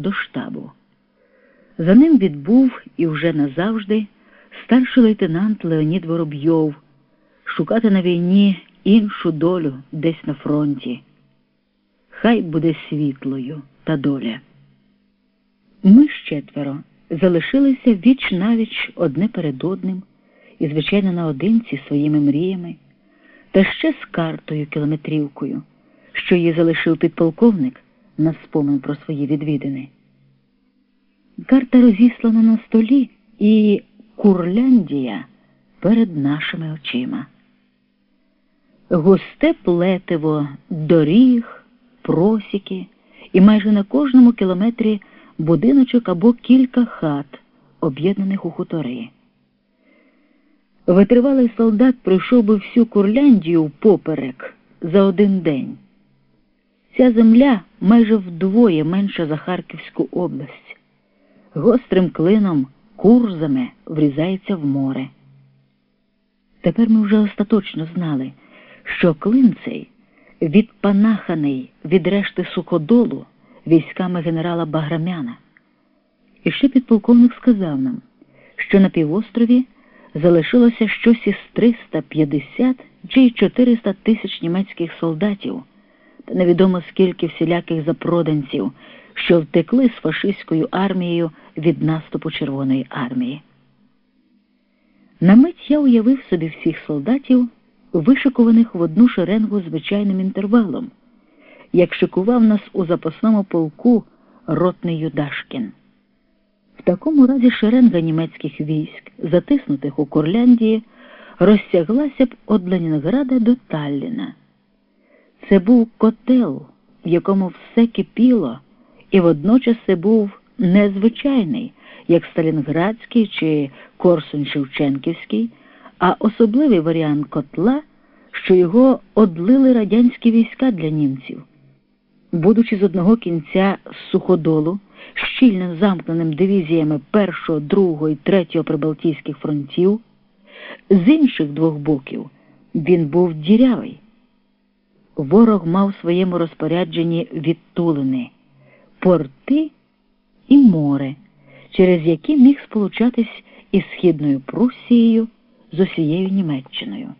до штабу. За ним відбув і вже назавжди старший лейтенант Леонід Воробйов шукати на війні іншу долю десь на фронті. Хай буде світлою та доля. Ми ж четверо залишилися віч навіч одне перед одним і, звичайно, наодинці своїми мріями, та ще з картою кілометрівкою, що її залишив підполковник на спомин про свої відвідини. Карта розіслана на столі і Курляндія перед нашими очима. Густе плетиво доріг, просіки, і майже на кожному кілометрі будиночок або кілька хат, об'єднаних у хутори. Витривалий солдат пройшов би всю Курляндію поперек за один день. Ця земля майже вдвоє менша за Харківську область. Гострим клином курзами врізається в море. Тепер ми вже остаточно знали, що клин цей відпанаханий від решти суходолу військами генерала Баграмяна. І ще підполковник сказав нам, що на півострові залишилося щось із 350 чи й 400 тисяч німецьких солдатів, та невідомо скільки всіляких запроданців, що втекли з фашистською армією від наступу Червоної армії. На мить я уявив собі всіх солдатів, вишикуваних в одну шеренгу звичайним інтервалом, як шикував нас у запасному полку ротний Юдашкін. В такому разі шеренга німецьких військ, затиснутих у Курляндії, розтяглася б від Ленінграда до Талліна. Це був котел, в якому все кипіло, і водночас це був незвичайний, як Сталінградський чи Корсунь Шевченківський, а особливий варіант котла, що його одлили радянські війська для німців. Будучи з одного кінця суходолу, щільно замкненим дивізіями першого, другого і третього прибалтійських фронтів, з інших двох боків він був дірявий. Ворог мав в своєму розпорядженні відтулини, порти і море, через які міг сполучатись із Східною Прусією з усією Німеччиною.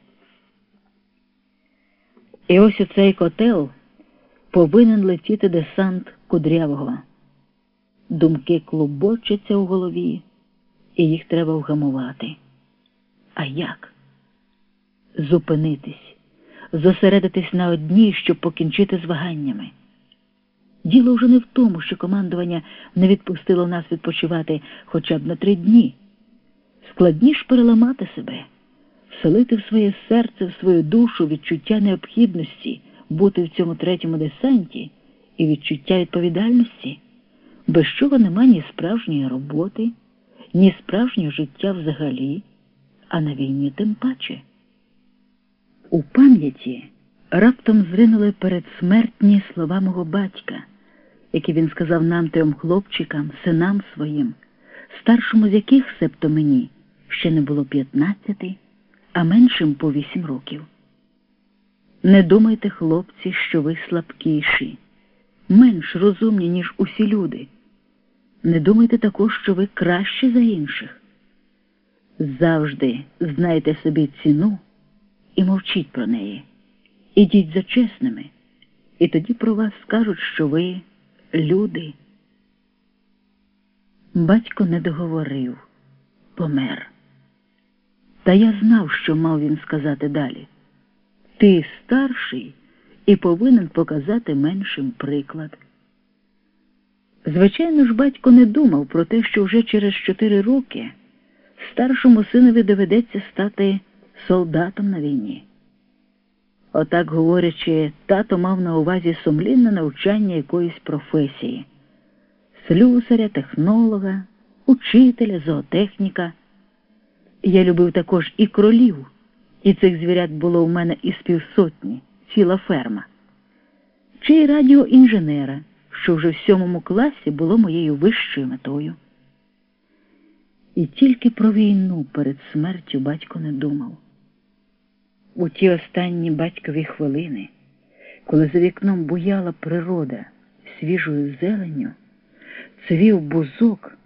І ось у цей котел повинен летіти десант Кудрявого. Думки клубочаться у голові, і їх треба вгамувати. А як? Зупинитись, зосередитись на одній, щоб покінчити з ваганнями. Діло вже не в тому, що командування не відпустило нас відпочивати хоча б на три дні. Складніше переламати себе, вселити в своє серце, в свою душу відчуття необхідності бути в цьому третьому десанті і відчуття відповідальності, без чого нема ні справжньої роботи, ні справжнього життя взагалі, а на війні тим паче. У пам'яті раптом зринули передсмертні слова мого батька, які він сказав нам трьом хлопчикам, синам своїм, старшому з яких, себто мені, ще не було п'ятнадцяти, а меншим по вісім років. Не думайте, хлопці, що ви слабкіші, менш розумні, ніж усі люди. Не думайте також, що ви кращі за інших. Завжди знайте собі ціну і мовчіть про неї. Ідіть за чесними, і тоді про вас скажуть, що ви люди. Батько не договорив, помер. Та я знав, що мав він сказати далі. Ти старший і повинен показати меншим приклад. Звичайно ж, батько не думав про те, що вже через чотири роки старшому синові доведеться стати солдатом на війні. Отак говорячи, тато мав на увазі сумлінне навчання якоїсь професії слюсаря, технолога, учителя, зоотехніка. Я любив також і кролів, і цих звірят було у мене із півсотні, ціла ферма, чи й радіоінженера, що вже в сьомому класі було моєю вищою метою. І тільки про війну перед смертю батько не думав. У ті останні батькові хвилини, коли за вікном буяла природа свіжою зеленню, цвів бузок,